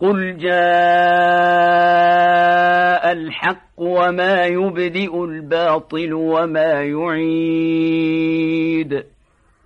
قل جاء الحق وما يبدئ الباطل وما يعيد.